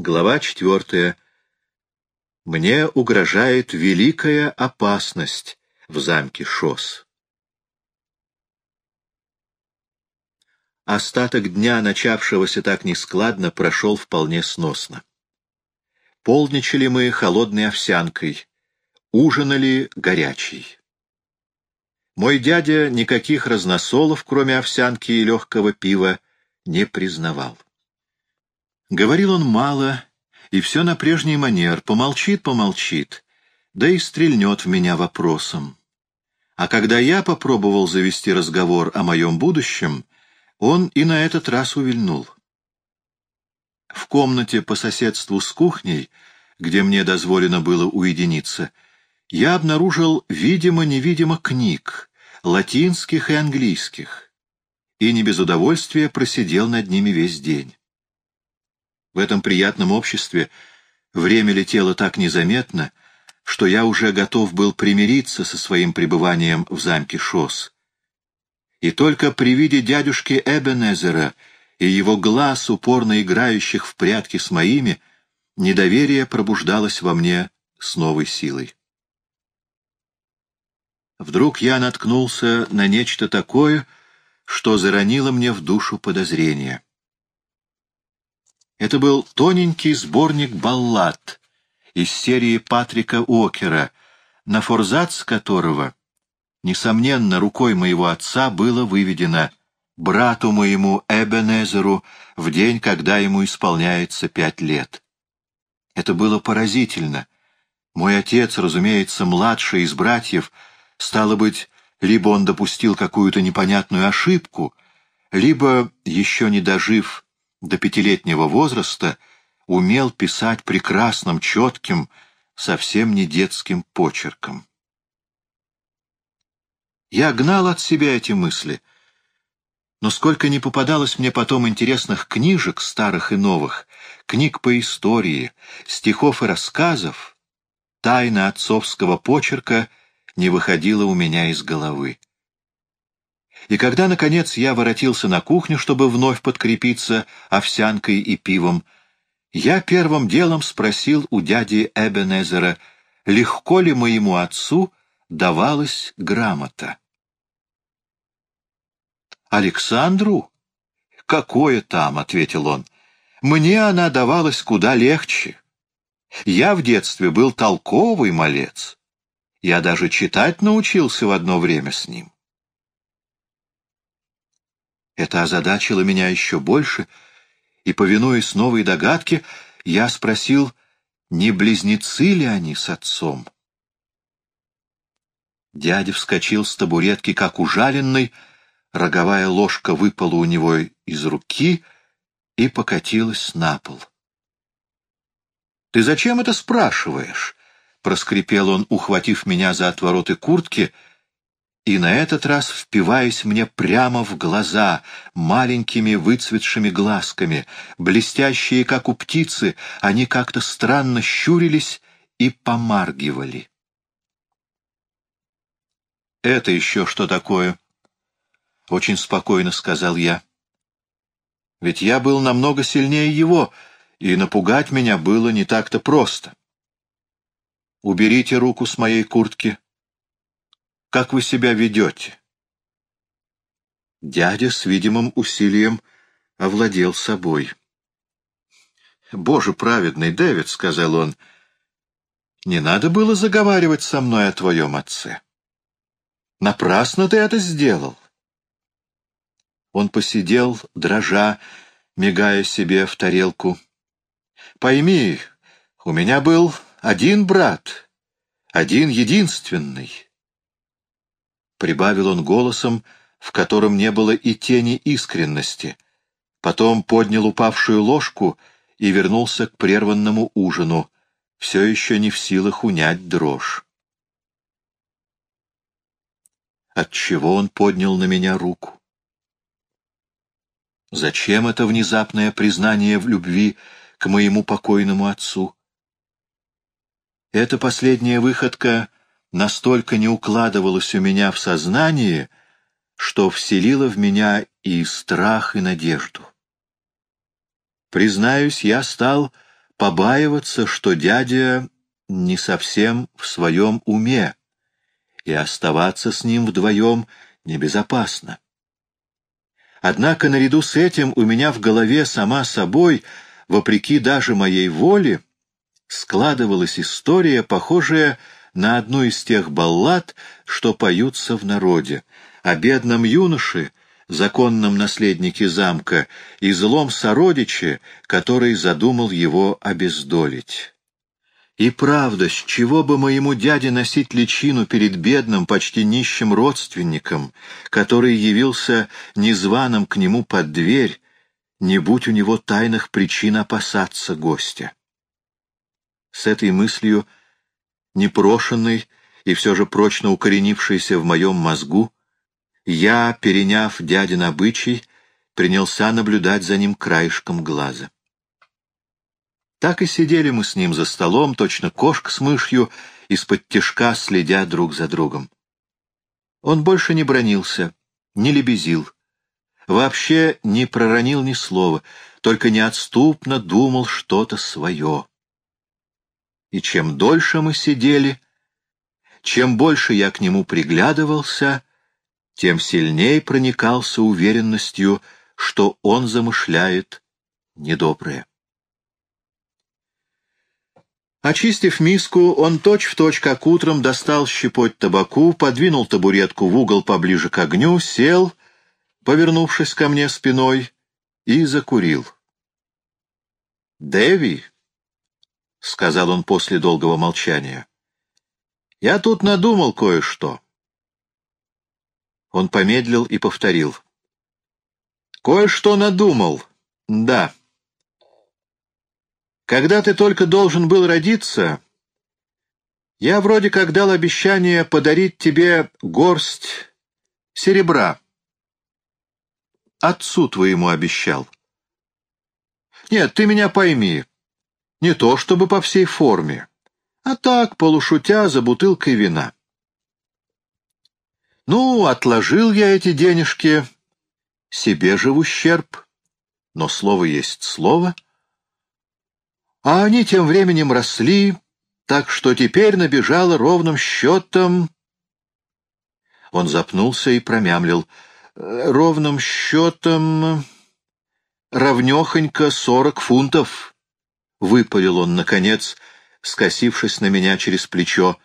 Глава четвертая. Мне угрожает великая опасность в замке Шос. Остаток дня, начавшегося так нескладно, прошел вполне сносно. Полничали мы холодной овсянкой, ужинали горячей. Мой дядя никаких разносолов, кроме овсянки и легкого пива, не признавал. Говорил он мало, и все на прежний манер, помолчит-помолчит, да и стрельнет в меня вопросом. А когда я попробовал завести разговор о моем будущем, он и на этот раз увильнул. В комнате по соседству с кухней, где мне дозволено было уединиться, я обнаружил видимо-невидимо книг, латинских и английских, и не без удовольствия просидел над ними весь день. В этом приятном обществе время летело так незаметно, что я уже готов был примириться со своим пребыванием в замке Шос. И только при виде дядюшки Эбенезера и его глаз, упорно играющих в прятки с моими, недоверие пробуждалось во мне с новой силой. Вдруг я наткнулся на нечто такое, что заронило мне в душу подозрения. Это был тоненький сборник баллад из серии Патрика Окера, на форзац которого, несомненно, рукой моего отца было выведено «Брату моему Эбенезеру в день, когда ему исполняется пять лет». Это было поразительно. Мой отец, разумеется, младший из братьев, стало быть, либо он допустил какую-то непонятную ошибку, либо, еще не дожив до пятилетнего возраста умел писать прекрасным, четким, совсем не детским почерком. Я гнал от себя эти мысли, но сколько не попадалось мне потом интересных книжек, старых и новых, книг по истории, стихов и рассказов, тайна отцовского почерка не выходила у меня из головы. И когда, наконец, я воротился на кухню, чтобы вновь подкрепиться овсянкой и пивом, я первым делом спросил у дяди Эбенезера, легко ли моему отцу давалась грамота. «Александру? Какое там?» — ответил он. «Мне она давалась куда легче. Я в детстве был толковый малец. Я даже читать научился в одно время с ним. Это озадачило меня еще больше, и, повинуясь новой догадке, я спросил, не близнецы ли они с отцом. Дядя вскочил с табуретки, как ужаленный, роговая ложка выпала у него из руки и покатилась на пол. — Ты зачем это спрашиваешь? — проскрипел он, ухватив меня за отвороты куртки — и на этот раз впиваясь мне прямо в глаза маленькими выцветшими глазками, блестящие, как у птицы, они как-то странно щурились и помаргивали. «Это еще что такое?» — очень спокойно сказал я. «Ведь я был намного сильнее его, и напугать меня было не так-то просто. Уберите руку с моей куртки» Как вы себя ведете?» Дядя с видимым усилием овладел собой. «Боже праведный, Дэвид», — сказал он, — «не надо было заговаривать со мной о твоем отце. Напрасно ты это сделал». Он посидел, дрожа, мигая себе в тарелку. «Пойми, у меня был один брат, один единственный». Прибавил он голосом, в котором не было и тени искренности. Потом поднял упавшую ложку и вернулся к прерванному ужину, все еще не в силах унять дрожь. Отчего он поднял на меня руку? Зачем это внезапное признание в любви к моему покойному отцу? Эта последняя выходка настолько не укладывалось у меня в сознание, что вселило в меня и страх, и надежду. Признаюсь, я стал побаиваться, что дядя не совсем в своем уме, и оставаться с ним вдвоем небезопасно. Однако наряду с этим у меня в голове сама собой, вопреки даже моей воле, складывалась история, похожая на одну из тех баллад, что поются в народе, о бедном юноше, законном наследнике замка, и злом сородиче, который задумал его обездолить. И правда, с чего бы моему дяде носить личину перед бедным, почти нищим родственником, который явился незваным к нему под дверь, не будь у него тайных причин опасаться гостя? С этой мыслью, непрошенной и все же прочно укоренившейся в моем мозгу, я, переняв дядин обычай, принялся наблюдать за ним краешком глаза. Так и сидели мы с ним за столом, точно кошка с мышью, из-под тишка следя друг за другом. Он больше не бронился, не лебезил, вообще не проронил ни слова, только неотступно думал что-то свое. И чем дольше мы сидели, чем больше я к нему приглядывался, тем сильней проникался уверенностью, что он замышляет недоброе. Очистив миску, он точь-в-точь, точь, как утром, достал щепоть табаку, подвинул табуретку в угол поближе к огню, сел, повернувшись ко мне спиной, и закурил. «Дэви», — сказал он после долгого молчания, — «я тут надумал кое-что». Он помедлил и повторил. «Кое-что надумал, да». Когда ты только должен был родиться, я вроде как дал обещание подарить тебе горсть серебра. Отцу твоему обещал. Нет, ты меня пойми. Не то чтобы по всей форме, а так, полушутя, за бутылкой вина. Ну, отложил я эти денежки, себе же в ущерб, но слово есть слово — а они тем временем росли, так что теперь набежало ровным счетом... Он запнулся и промямлил. Ровным счетом... равнехонько сорок фунтов. Выпалил он, наконец, скосившись на меня через плечо.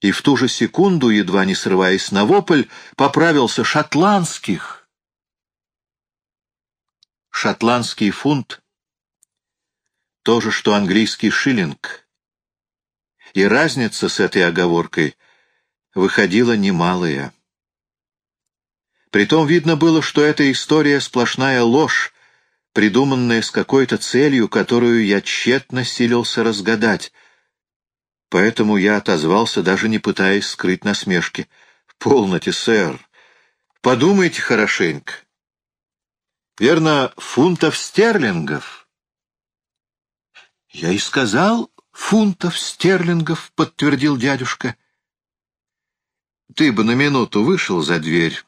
И в ту же секунду, едва не срываясь на вопль, поправился шотландских. Шотландский фунт то же, что английский шиллинг. И разница с этой оговоркой выходила немалая. Притом видно было, что эта история сплошная ложь, придуманная с какой-то целью, которую я тщетно силился разгадать. Поэтому я отозвался, даже не пытаясь скрыть насмешки. «Полноте, сэр. Подумайте хорошенько. Верно, фунтов стерлингов». — Я и сказал, фунтов стерлингов, — подтвердил дядюшка. — Ты бы на минуту вышел за дверь,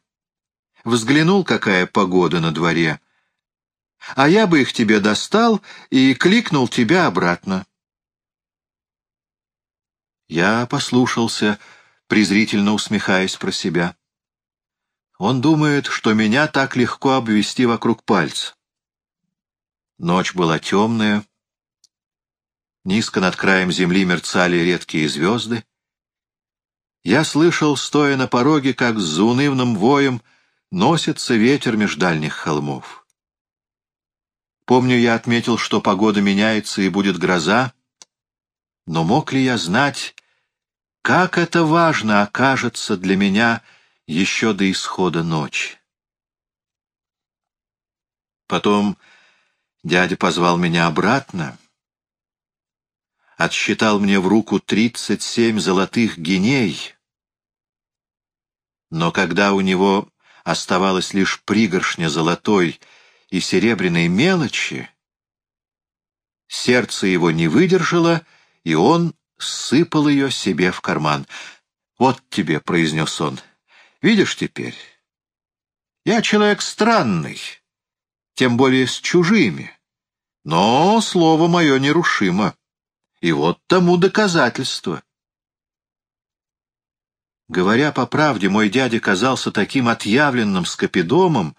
взглянул, какая погода на дворе, а я бы их тебе достал и кликнул тебя обратно. Я послушался, презрительно усмехаясь про себя. Он думает, что меня так легко обвести вокруг пальца. Ночь была темная, Низко над краем земли мерцали редкие звезды. Я слышал, стоя на пороге, как с заунывным воем носится ветер меж дальних холмов. Помню, я отметил, что погода меняется и будет гроза, но мог ли я знать, как это важно окажется для меня еще до исхода ночи? Потом дядя позвал меня обратно, отсчитал мне в руку тридцать семь золотых геней. Но когда у него оставалось лишь пригоршня золотой и серебряной мелочи, сердце его не выдержало, и он сыпал ее себе в карман. «Вот тебе», — произнес он, — «видишь теперь, я человек странный, тем более с чужими, Но слово мое нерушимо. И вот тому доказательство. Говоря по правде, мой дядя казался таким отъявленным скопидомом,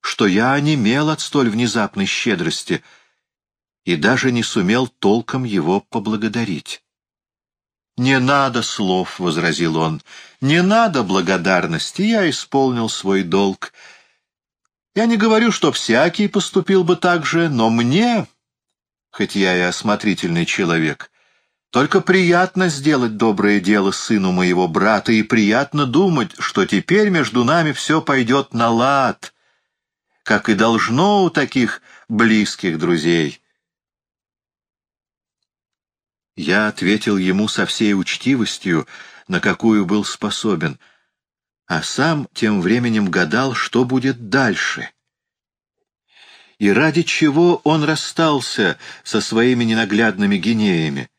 что я онемел от столь внезапной щедрости и даже не сумел толком его поблагодарить. «Не надо слов», — возразил он, — «не надо благодарности, я исполнил свой долг. Я не говорю, что всякий поступил бы так же, но мне, хоть я и осмотрительный человек, только приятно сделать доброе дело сыну моего брата, и приятно думать, что теперь между нами все пойдет на лад, как и должно у таких близких друзей». Я ответил ему со всей учтивостью, на какую был способен, а сам тем временем гадал, что будет дальше. И ради чего он расстался со своими ненаглядными гинеями,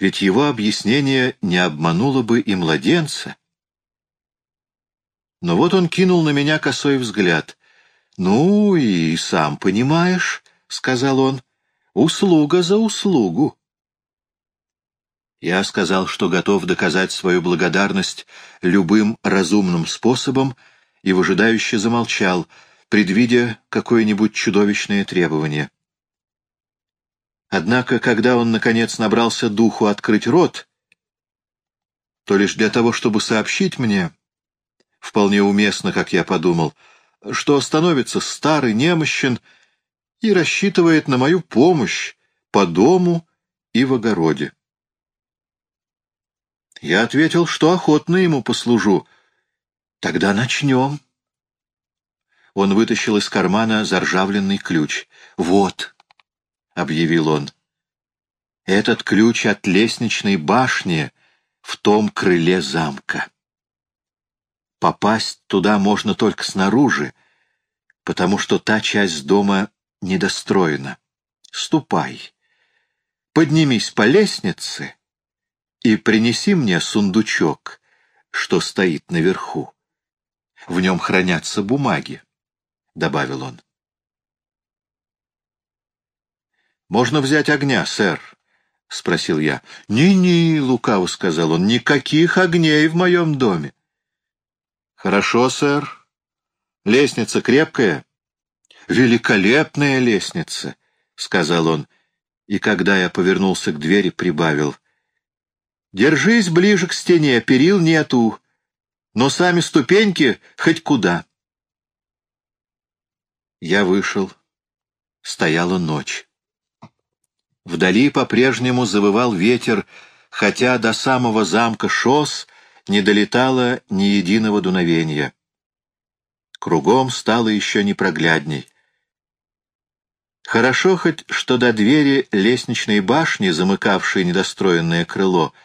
ведь его объяснение не обмануло бы и младенца. Но вот он кинул на меня косой взгляд. «Ну и сам понимаешь», — сказал он, — «услуга за услугу». Я сказал, что готов доказать свою благодарность любым разумным способом, и выжидающе замолчал, предвидя какое-нибудь чудовищное требование. Однако, когда он, наконец, набрался духу открыть рот, то лишь для того, чтобы сообщить мне, вполне уместно, как я подумал, что становится старый, немощен и рассчитывает на мою помощь по дому и в огороде. Я ответил, что охотно ему послужу. Тогда начнем. Он вытащил из кармана заржавленный ключ. «Вот», — объявил он, — «этот ключ от лестничной башни в том крыле замка. Попасть туда можно только снаружи, потому что та часть дома недостроена. Ступай, поднимись по лестнице» и принеси мне сундучок, что стоит наверху. В нем хранятся бумаги, — добавил он. «Можно взять огня, сэр?» — спросил я. «Ни-ни», — лукаво сказал он, — «никаких огней в моем доме». «Хорошо, сэр. Лестница крепкая?» «Великолепная лестница», — сказал он, и когда я повернулся к двери, прибавил. Держись ближе к стене, перил нету, но сами ступеньки хоть куда. Я вышел. Стояла ночь. Вдали по-прежнему завывал ветер, хотя до самого замка Шос не долетало ни единого дуновения. Кругом стало еще непроглядней. Хорошо хоть, что до двери лестничной башни, замыкавшей недостроенное крыло, —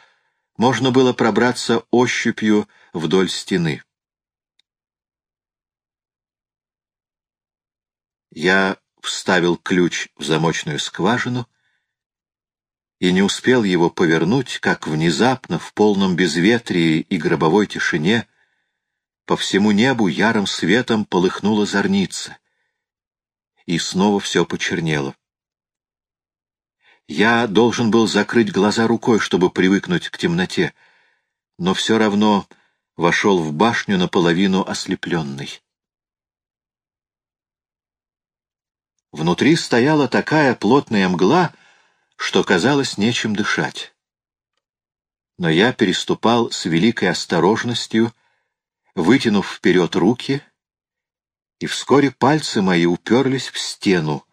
можно было пробраться ощупью вдоль стены. Я вставил ключ в замочную скважину и не успел его повернуть, как внезапно, в полном безветрии и гробовой тишине, по всему небу ярым светом полыхнула зорница, и снова все почернело. Я должен был закрыть глаза рукой, чтобы привыкнуть к темноте, но все равно вошел в башню наполовину ослепленный. Внутри стояла такая плотная мгла, что казалось нечем дышать. Но я переступал с великой осторожностью, вытянув вперед руки, и вскоре пальцы мои уперлись в стену,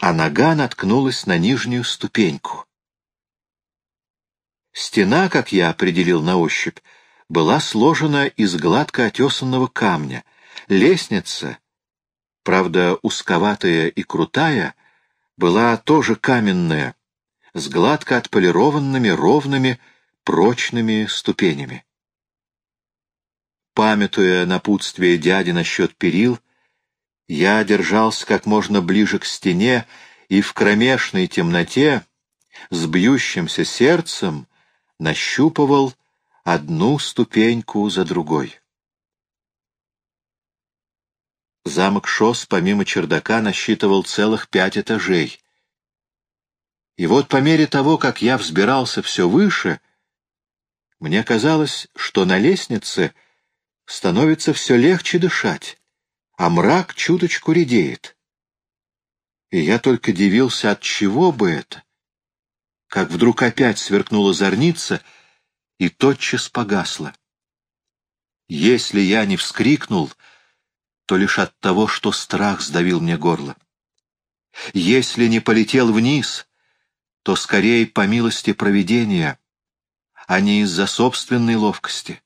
а нога наткнулась на нижнюю ступеньку. Стена, как я определил на ощупь, была сложена из гладко отесанного камня. Лестница, правда узковатая и крутая, была тоже каменная, с гладко отполированными, ровными, прочными ступенями. Памятуя напутствие дяди насчет перил, я держался как можно ближе к стене и в кромешной темноте с бьющимся сердцем нащупывал одну ступеньку за другой. Замок Шос, помимо чердака, насчитывал целых пять этажей, И вот по мере того, как я взбирался все выше, мне казалось, что на лестнице становится все легче дышать, а мрак чуточку редеет. И я только дивился, от чего бы это, как вдруг опять сверкнула зорница и тотчас погасла. Если я не вскрикнул, то лишь от того, что страх сдавил мне горло. Если не полетел вниз, то скорее по милости провидения, а не из-за собственной ловкости.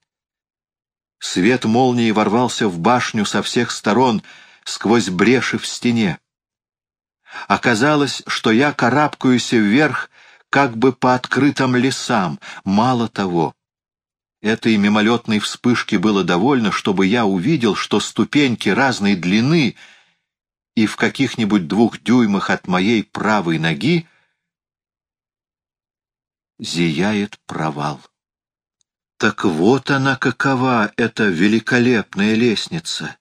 Свет молнии ворвался в башню со всех сторон сквозь бреши в стене. Оказалось, что я карабкаюсь вверх как бы по открытым лесам. Мало того, этой мимолетной вспышки было довольно, чтобы я увидел, что ступеньки разной длины и в каких-нибудь двух дюймах от моей правой ноги зияет провал. Так вот она какова, эта великолепная лестница.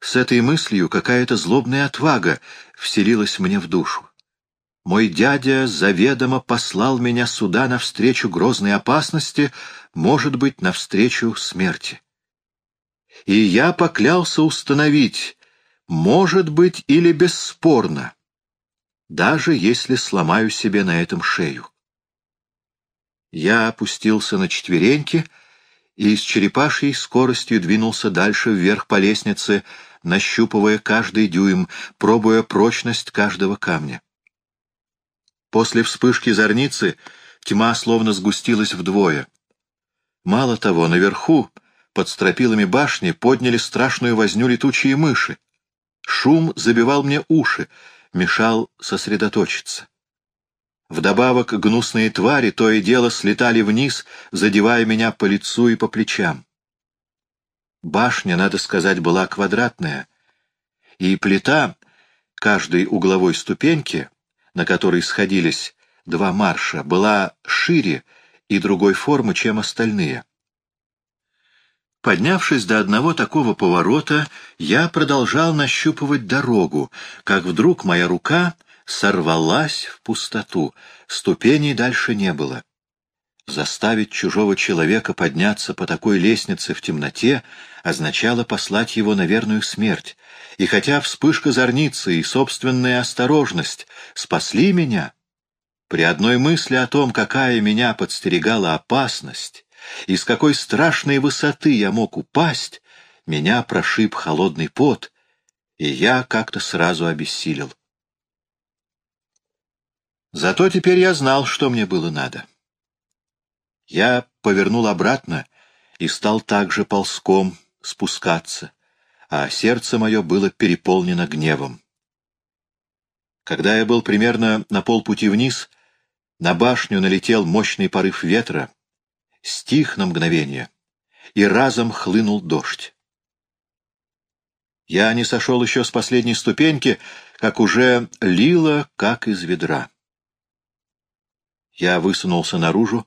С этой мыслью какая-то злобная отвага вселилась мне в душу. Мой дядя заведомо послал меня сюда навстречу грозной опасности, может быть, навстречу смерти. И я поклялся установить, может быть или бесспорно, даже если сломаю себе на этом шею. Я опустился на четвереньки и с черепашьей скоростью двинулся дальше вверх по лестнице, нащупывая каждый дюйм, пробуя прочность каждого камня. После вспышки зорницы тьма словно сгустилась вдвое. Мало того, наверху, под стропилами башни, подняли страшную возню летучие мыши. Шум забивал мне уши, мешал сосредоточиться. Вдобавок гнусные твари то и дело слетали вниз, задевая меня по лицу и по плечам. Башня, надо сказать, была квадратная, и плита каждой угловой ступеньки, на которой сходились два марша, была шире и другой формы, чем остальные. Поднявшись до одного такого поворота, я продолжал нащупывать дорогу, как вдруг моя рука сорвалась в пустоту, ступеней дальше не было. Заставить чужого человека подняться по такой лестнице в темноте означало послать его на верную смерть, и хотя вспышка зорницы и собственная осторожность спасли меня, при одной мысли о том, какая меня подстерегала опасность, и с какой страшной высоты я мог упасть, меня прошиб холодный пот, и я как-то сразу обессилел. Зато теперь я знал, что мне было надо. Я повернул обратно и стал также ползком спускаться, а сердце мое было переполнено гневом. Когда я был примерно на полпути вниз, на башню налетел мощный порыв ветра, стих на мгновение, и разом хлынул дождь. Я не сошел еще с последней ступеньки, как уже лило, как из ведра. Я высунулся наружу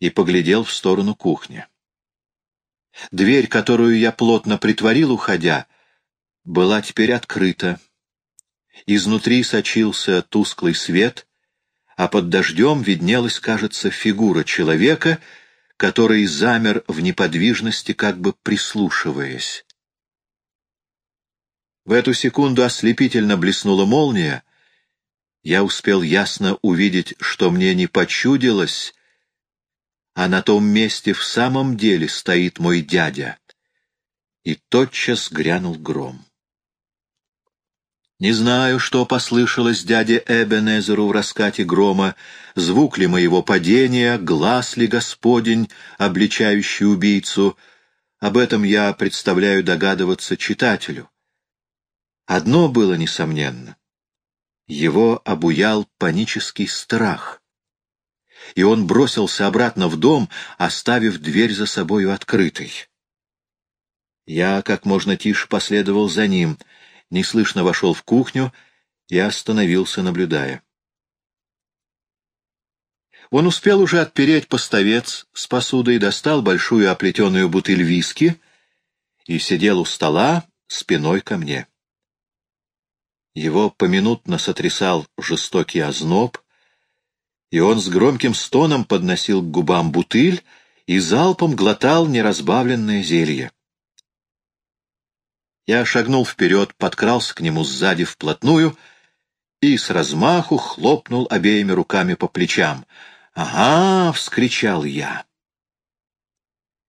и поглядел в сторону кухни. Дверь, которую я плотно притворил, уходя, была теперь открыта. Изнутри сочился тусклый свет, а под дождем виднелась, кажется, фигура человека, который замер в неподвижности, как бы прислушиваясь. В эту секунду ослепительно блеснула молния. Я успел ясно увидеть, что мне не почудилось, а на том месте в самом деле стоит мой дядя. И тотчас грянул гром. Не знаю, что послышалось дяде Эбенезеру в раскате грома, звук ли моего падения, глаз ли Господень, обличающий убийцу. Об этом я представляю догадываться читателю. Одно было несомненно. Его обуял панический страх. И он бросился обратно в дом, оставив дверь за собою открытой. Я как можно тише последовал за ним — неслышно вошел в кухню и остановился, наблюдая. Он успел уже отпереть поставец с посудой, достал большую оплетенную бутыль виски и сидел у стола спиной ко мне. Его поминутно сотрясал жестокий озноб, и он с громким стоном подносил к губам бутыль и залпом глотал неразбавленное зелье. Я шагнул вперед, подкрался к нему сзади вплотную и с размаху хлопнул обеими руками по плечам. «Ага!» — вскричал я.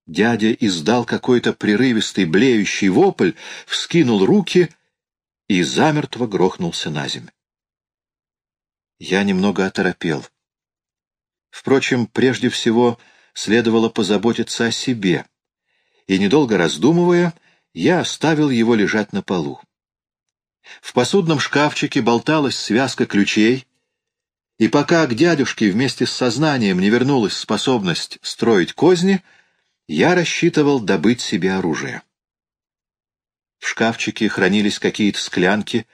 Дядя издал какой-то прерывистый блеющий вопль, вскинул руки и замертво грохнулся на землю. Я немного оторопел. Впрочем, прежде всего следовало позаботиться о себе, и, недолго раздумывая, я оставил его лежать на полу. В посудном шкафчике болталась связка ключей, и пока к дядюшке вместе с сознанием не вернулась способность строить козни, я рассчитывал добыть себе оружие. В шкафчике хранились какие-то склянки,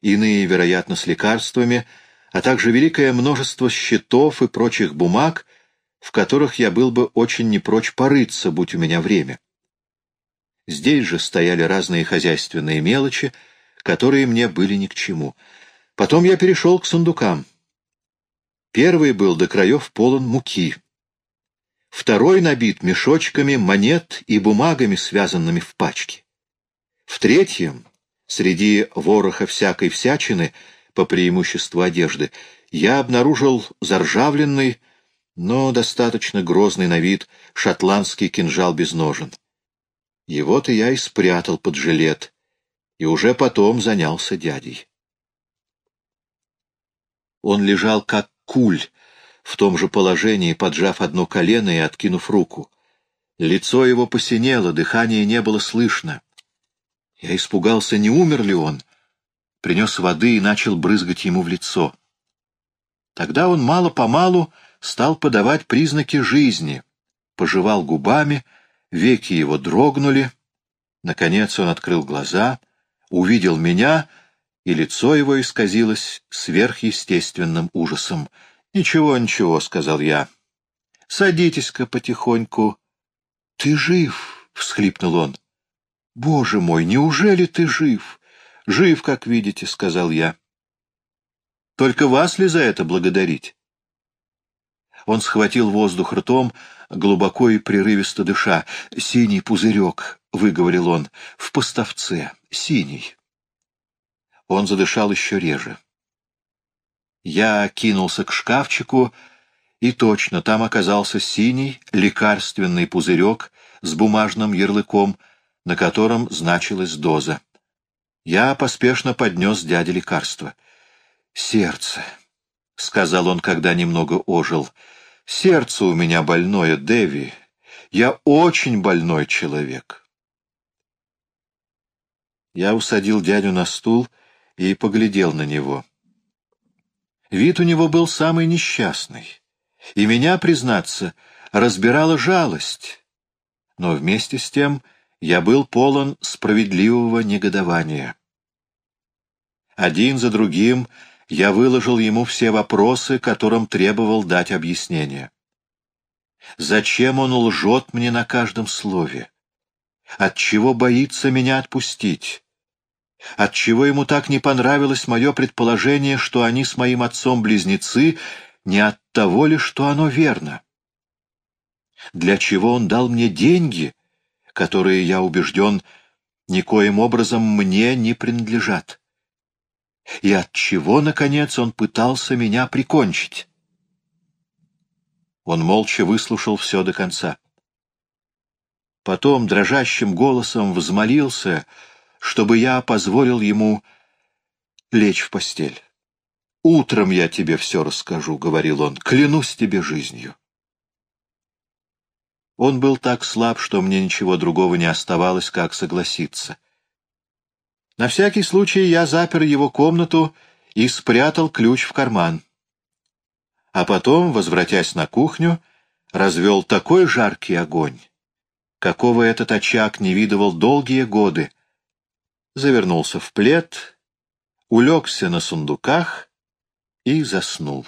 иные, вероятно, с лекарствами, а также великое множество счетов и прочих бумаг, в которых я был бы очень не прочь порыться, будь у меня время. Здесь же стояли разные хозяйственные мелочи, которые мне были ни к чему. Потом я перешел к сундукам. Первый был до краев полон муки. Второй набит мешочками монет и бумагами, связанными в пачке. В третьем, среди вороха всякой всячины, по преимуществу одежды, я обнаружил заржавленный, но достаточно грозный на вид шотландский кинжал без ножен. Его-то я и спрятал под жилет, и уже потом занялся дядей. Он лежал как куль, в том же положении, поджав одно колено и откинув руку. Лицо его посинело, дыхания не было слышно. Я испугался, не умер ли он. Принес воды и начал брызгать ему в лицо. Тогда он мало-помалу стал подавать признаки жизни, пожевал губами, веки его дрогнули. Наконец он открыл глаза, увидел меня, и лицо его исказилось сверхъестественным ужасом. «Ничего, ничего», — сказал я. «Садитесь-ка потихоньку». «Ты жив!» — всхлипнул он. «Боже мой, неужели ты жив?» «Жив, как видите», — сказал я. «Только вас ли за это благодарить?» Он схватил воздух ртом, глубоко и прерывисто дыша. «Синий пузырек», — выговорил он, — «в поставце, синий». Он задышал еще реже. Я кинулся к шкафчику, и точно там оказался синий лекарственный пузырек с бумажным ярлыком, на котором значилась доза. Я поспешно поднес дяде лекарство. «Сердце», — сказал он, когда немного ожил, — Сердце у меня больное, Дэви. Я очень больной человек. Я усадил дядю на стул и поглядел на него. Вид у него был самый несчастный, и меня, признаться, разбирала жалость. Но вместе с тем я был полон справедливого негодования. Один за другим я выложил ему все вопросы, которым требовал дать объяснение. Зачем он лжет мне на каждом слове? Отчего боится меня отпустить? Отчего ему так не понравилось мое предположение, что они с моим отцом близнецы, не от того ли, что оно верно? Для чего он дал мне деньги, которые, я убежден, никоим образом мне не принадлежат? И от чего, наконец, он пытался меня прикончить. Он молча выслушал все до конца. Потом дрожащим голосом взмолился, чтобы я позволил ему лечь в постель. «Утром я тебе все расскажу», — говорил он, — «клянусь тебе жизнью». Он был так слаб, что мне ничего другого не оставалось, как согласиться. На всякий случай я запер его комнату и спрятал ключ в карман. А потом, возвратясь на кухню, развел такой жаркий огонь, какого этот очаг не видывал долгие годы. Завернулся в плед, улегся на сундуках и заснул.